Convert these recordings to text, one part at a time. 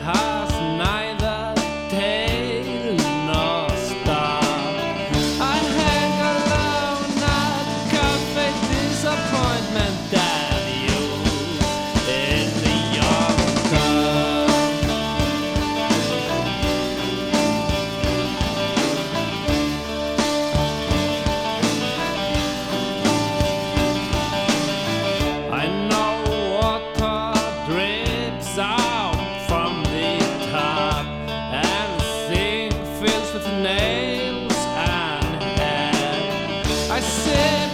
high. sin.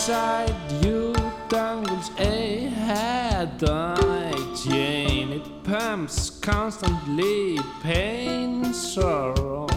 inside you dangles a headache chain. It pumps constantly, pain sorrow.